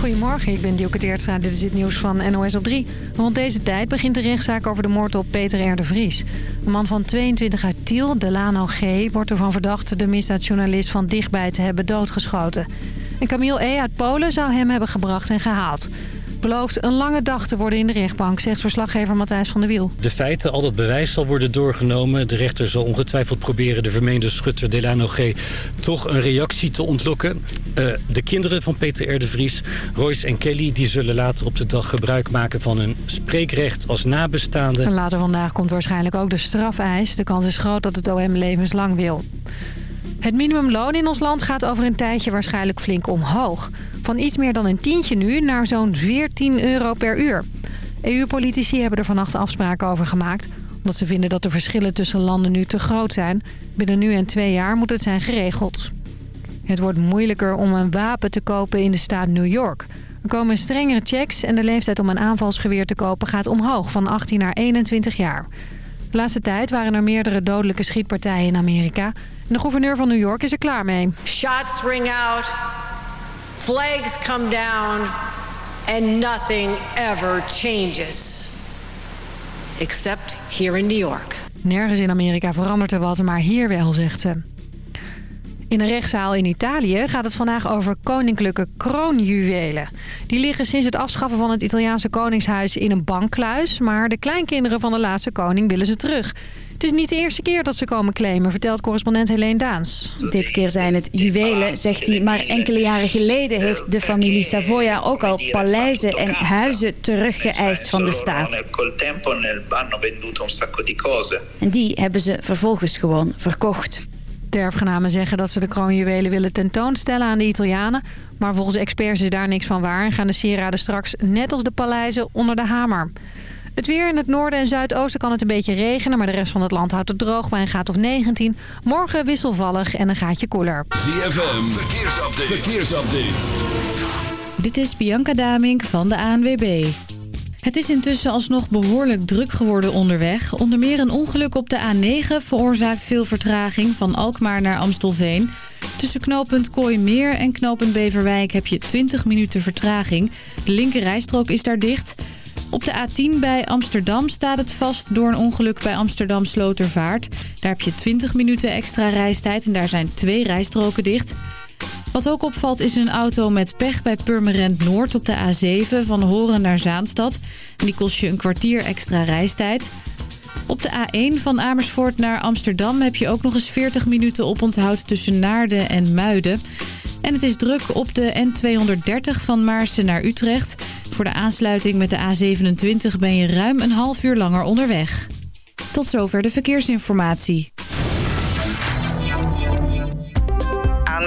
Goedemorgen, ik ben Dielke Teertstra. Dit is het nieuws van NOS op 3. Rond deze tijd begint de rechtszaak over de moord op Peter R. de Vries. Een man van 22 uit Tiel, Delano G., wordt ervan verdacht... de misdaadjournalist van dichtbij te hebben doodgeschoten. En Camille E. uit Polen zou hem hebben gebracht en gehaald belooft een lange dag te worden in de rechtbank, zegt verslaggever Matthijs van der Wiel. De feiten, al dat bewijs zal worden doorgenomen. De rechter zal ongetwijfeld proberen de vermeende schutter Delano G. toch een reactie te ontlokken. Uh, de kinderen van Peter R. de Vries, Royce en Kelly... die zullen later op de dag gebruik maken van hun spreekrecht als nabestaande. En later vandaag komt waarschijnlijk ook de strafeis. De kans is groot dat het OM levenslang wil. Het minimumloon in ons land gaat over een tijdje waarschijnlijk flink omhoog. Van iets meer dan een tientje nu naar zo'n 14 euro per uur. EU-politici hebben er vannacht afspraken over gemaakt... omdat ze vinden dat de verschillen tussen landen nu te groot zijn. Binnen nu en twee jaar moet het zijn geregeld. Het wordt moeilijker om een wapen te kopen in de staat New York. Er komen strengere checks en de leeftijd om een aanvalsgeweer te kopen gaat omhoog... van 18 naar 21 jaar. De laatste tijd waren er meerdere dodelijke schietpartijen in Amerika. De gouverneur van New York is er klaar mee. Shots ring out, flags come down and nothing ever changes. Except here in New York. Nergens in Amerika verandert er wat, maar hier wel, zegt ze. In een rechtszaal in Italië gaat het vandaag over koninklijke kroonjuwelen. Die liggen sinds het afschaffen van het Italiaanse koningshuis in een bankkluis... maar de kleinkinderen van de laatste koning willen ze terug. Het is niet de eerste keer dat ze komen claimen, vertelt correspondent Helene Daans. Dit keer zijn het juwelen, zegt hij. Maar enkele jaren geleden heeft de familie Savoia ook al paleizen en huizen teruggeëist van de staat. En die hebben ze vervolgens gewoon verkocht. De erfgenamen zeggen dat ze de kroonjuwelen willen tentoonstellen aan de Italianen. Maar volgens experts is daar niks van waar en gaan de sieraden straks net als de paleizen onder de hamer. Het weer in het noorden en zuidoosten kan het een beetje regenen... maar de rest van het land houdt het droog bij een graad of 19. Morgen wisselvallig en een gaatje koeler. ZFM, verkeersupdate. verkeersupdate. Dit is Bianca Damink van de ANWB. Het is intussen alsnog behoorlijk druk geworden onderweg. Onder meer een ongeluk op de A9 veroorzaakt veel vertraging van Alkmaar naar Amstelveen. Tussen knooppunt Kooimeer en knooppunt Beverwijk heb je 20 minuten vertraging. De linker rijstrook is daar dicht. Op de A10 bij Amsterdam staat het vast door een ongeluk bij Amsterdam Slotervaart. Daar heb je 20 minuten extra reistijd en daar zijn twee rijstroken dicht. Wat ook opvalt is een auto met pech bij Purmerend Noord op de A7 van Horen naar Zaanstad. En die kost je een kwartier extra reistijd. Op de A1 van Amersfoort naar Amsterdam heb je ook nog eens 40 minuten oponthoud tussen Naarden en Muiden. En het is druk op de N230 van Maarsen naar Utrecht. Voor de aansluiting met de A27 ben je ruim een half uur langer onderweg. Tot zover de verkeersinformatie.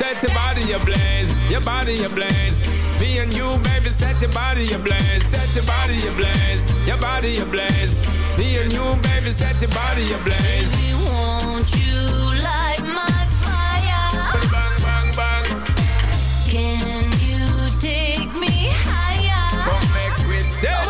Set your body ablaze, your body ablaze. Me and you, baby, set your body ablaze, set your body ablaze, your body ablaze. Me and you, baby, set your body ablaze. Baby, won't you light my fire? Bang, bang, bang. Can you take me higher? Come make we set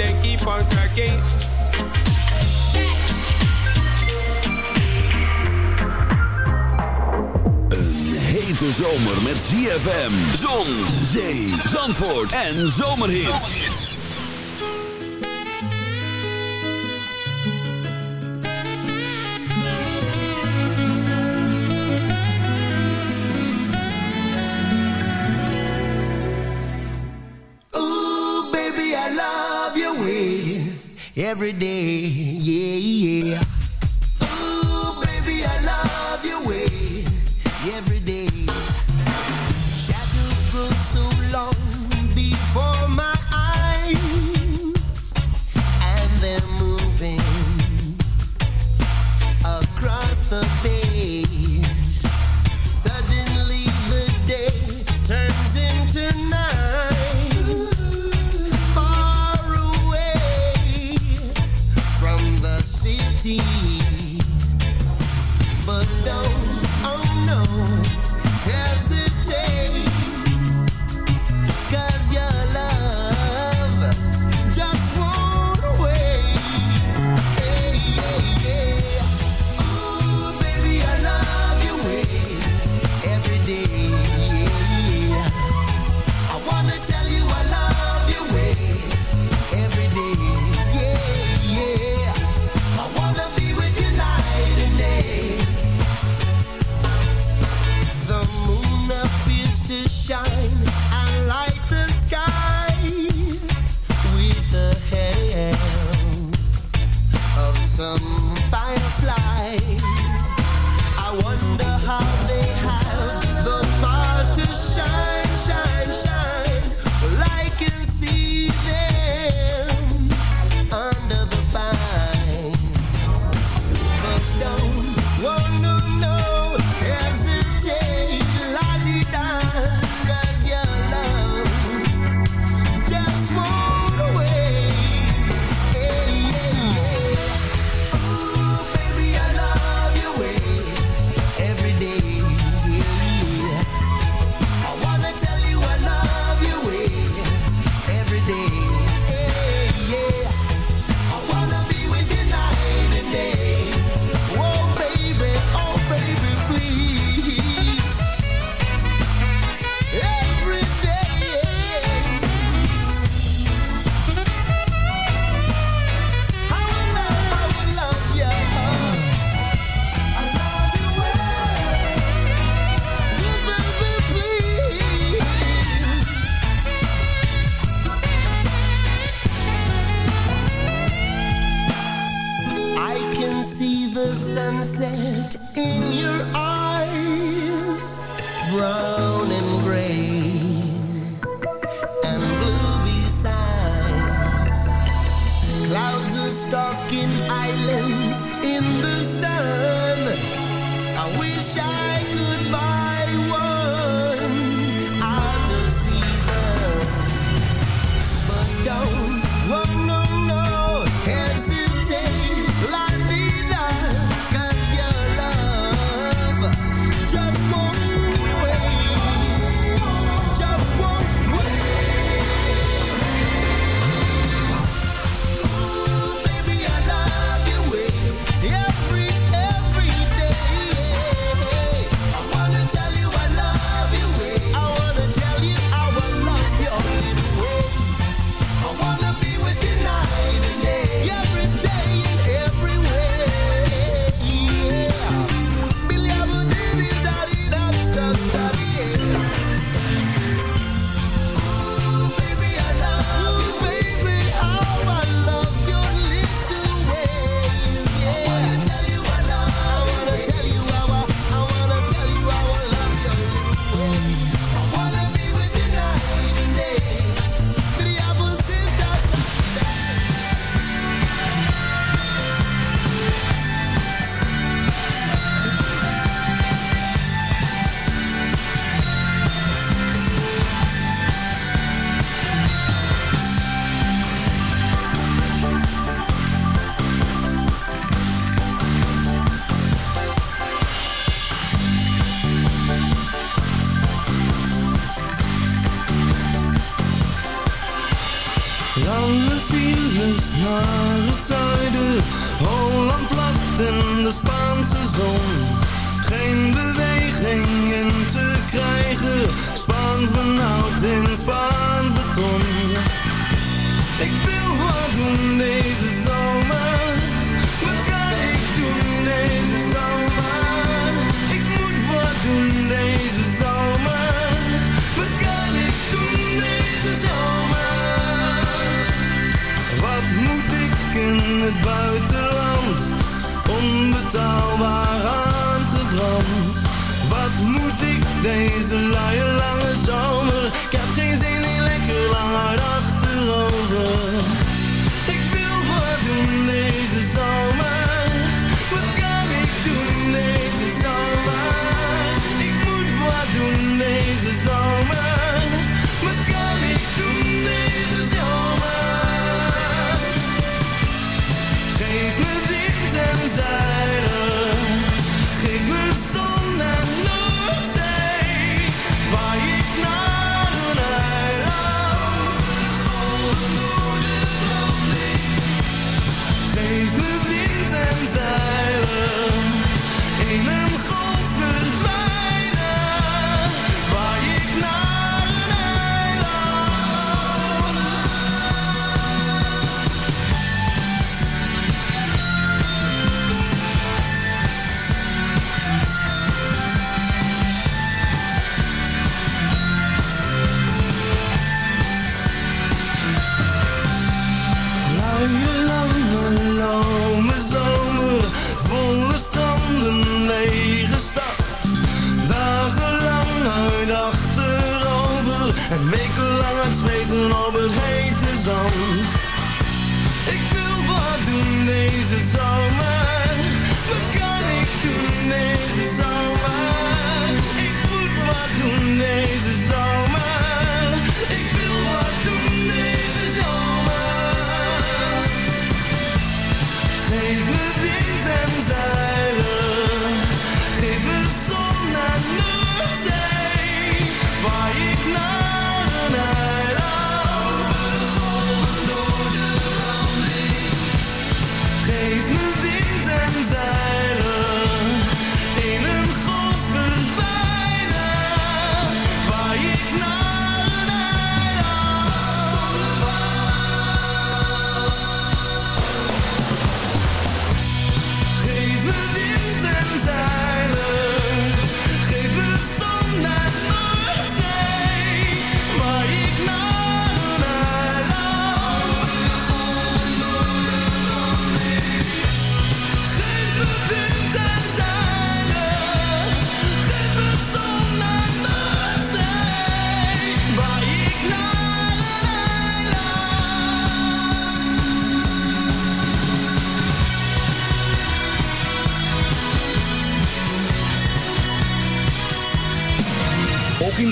They keep on cracking. Een hete zomer met ZFM, zon, zee, zandvoort en zomerhits. Every day. Yeah, yeah. Ooh, baby, I love your way every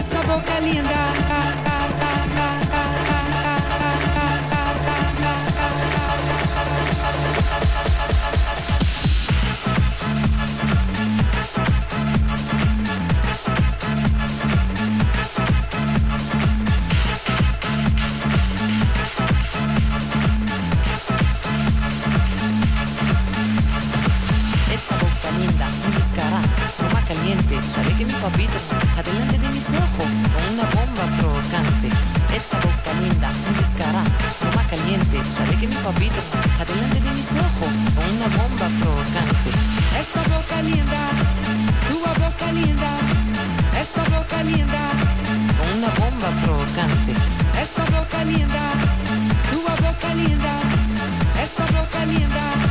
Essa boca linda. Esa papito, adelante de mis ojos, con una bomba provocante. Essa boca linda, tua boca linda, essa boca linda, Con una bomba provocante. essa boca linda, tua boca linda, essa boca linda.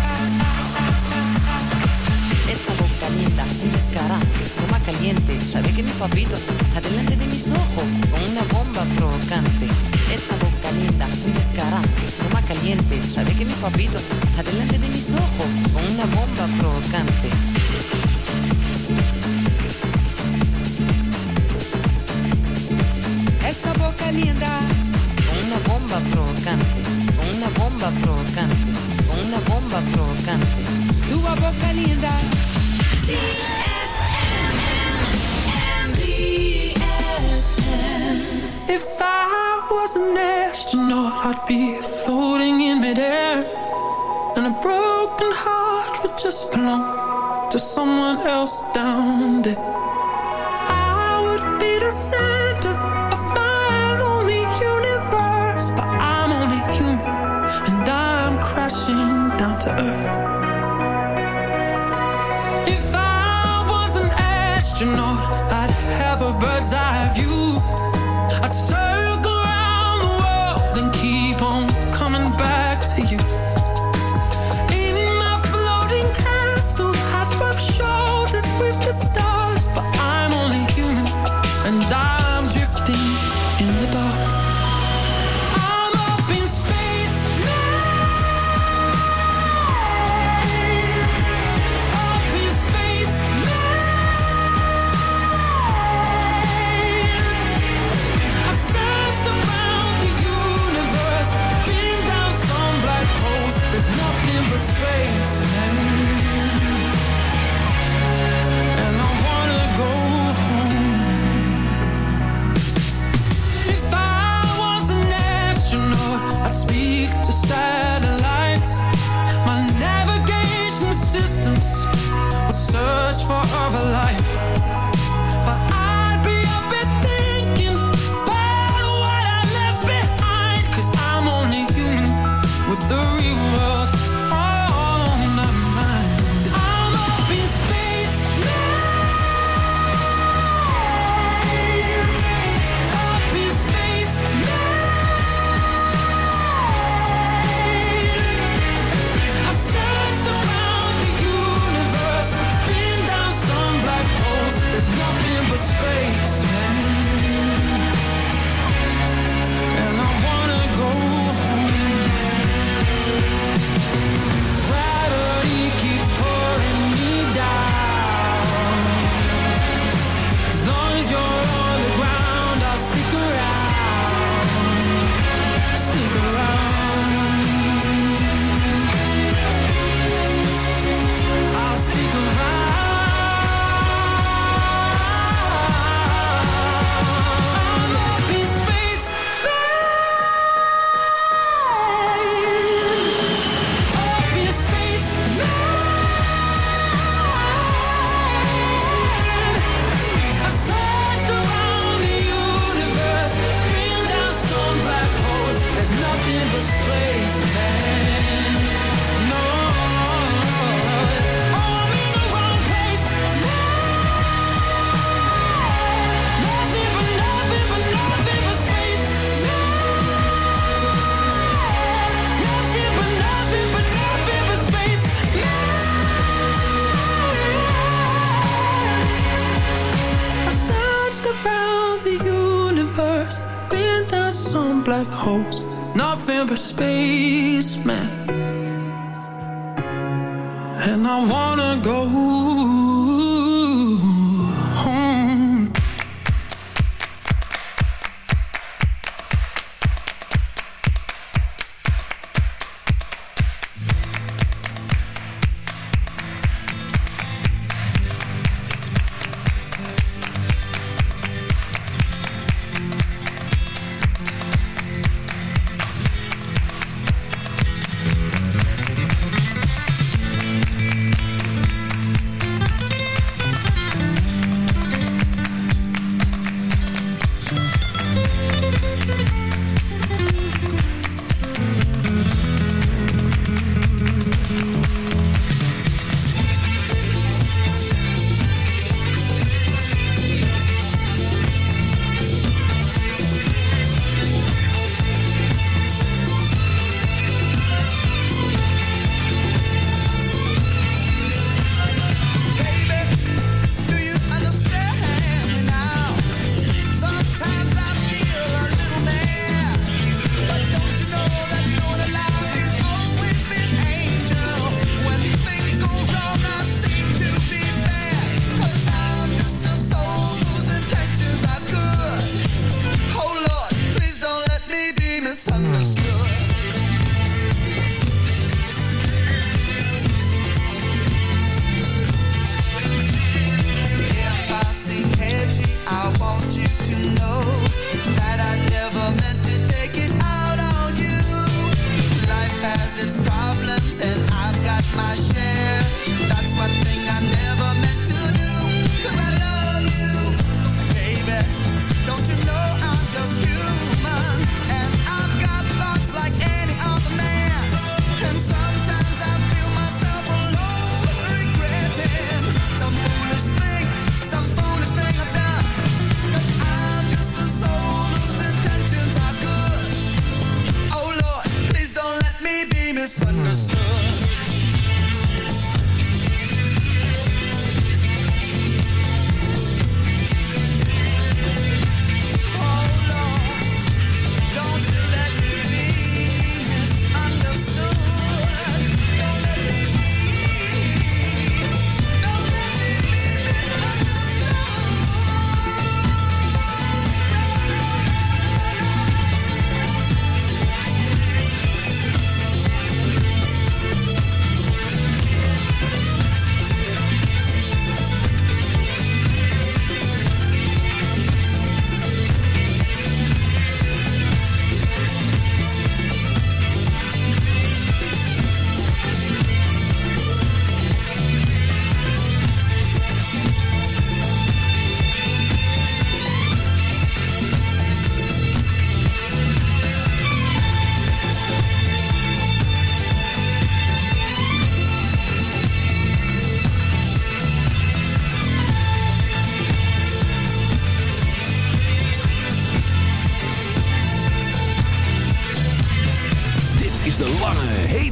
Caliente. Sabe que mi papito, adelante de mis ojos, con una bomba provocante. Esa boca linda, un descarado, toma caliente. Sabe que mi papito, adelante de mis ojos, con una bomba provocante. Essa boca linda, Con una bomba provocante, con una bomba provocante, con una bomba provocante. tua boca linda. Was an astronaut, I'd be floating in midair. And a broken heart would just belong to someone else down there. I would be the center of my lonely universe. But I'm only human, and I'm crashing down to earth. If I was an astronaut, I'd have a bird's eye view. I'd circle stars, but I'm only human and I'm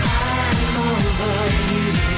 I'm over you.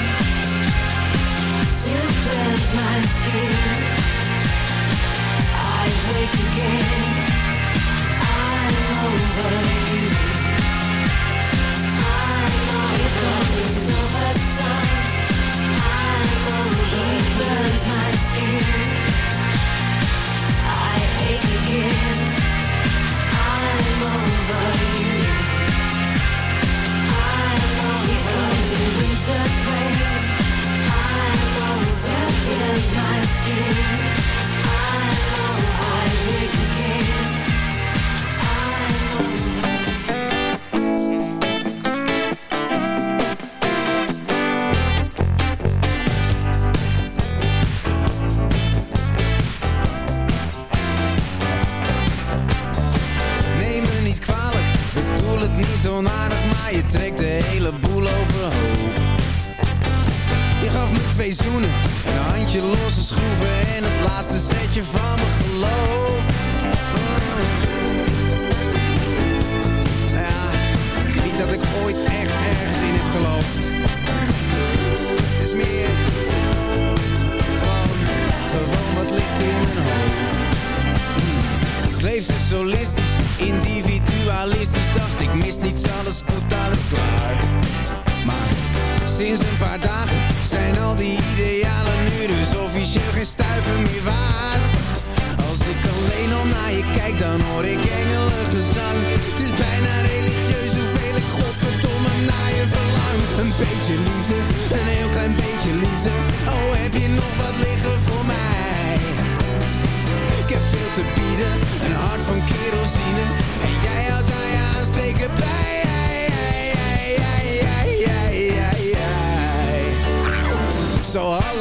burns my skin.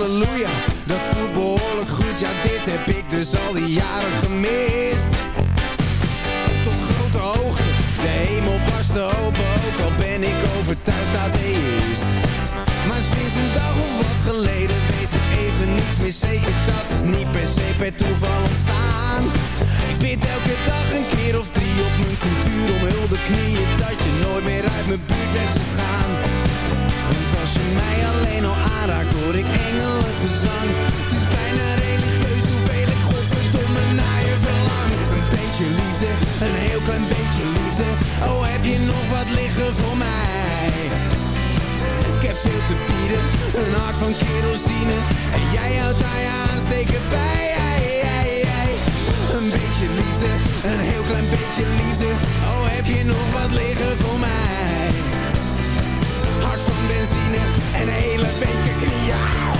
Halleluja, dat voelt behoorlijk goed. Ja dit heb ik dus al die jaren gemist. Tot grote hoogte, de hemel barstte open Ook al ben ik overtuigd atheïst Maar sinds een dag of wat geleden weet ik even niets meer zeker. Dat is niet per se per toeval ontstaan. Ik bid elke dag een keer of drie op mijn cultuur om hulde knieën Dat je nooit meer uit mijn buurt bent gaan als je mij alleen al aanraakt hoor ik engelengezang Het is bijna religieus hoeveel ik godverdomme naar je verlang. Een beetje liefde, een heel klein beetje liefde. Oh heb je nog wat liggen voor mij? Ik heb veel te bieden, een hart van kerosine. En jij houdt daar je aansteken bij. Ei, ei, ei. Een beetje liefde, een heel klein beetje liefde. Oh heb je nog wat liggen voor mij? benzine en een hele beker knieën.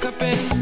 pick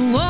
Whoa.